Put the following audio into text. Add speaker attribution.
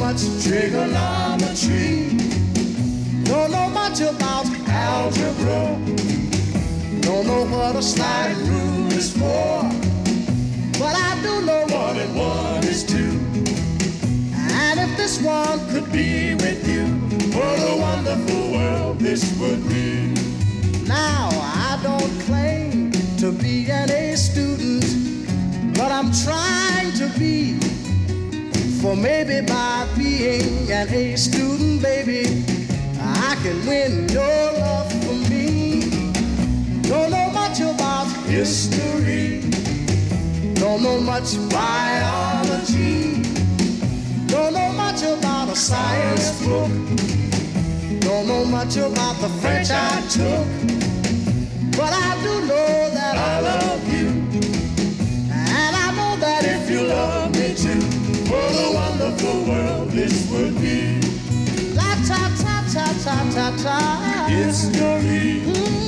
Speaker 1: Much trigonometry. Don't know much about algebra. Don't know what a slide rule is for. But I do know one and one is two. And if this one could be with you, what a wonderful world this would be. Now, I don't claim to be an For maybe by being an A student, baby, I can win your love for me. Don't know much about history. Don't know much biology. Don't know much about a science book. Don't know much about the French I took. But I ta ta ta.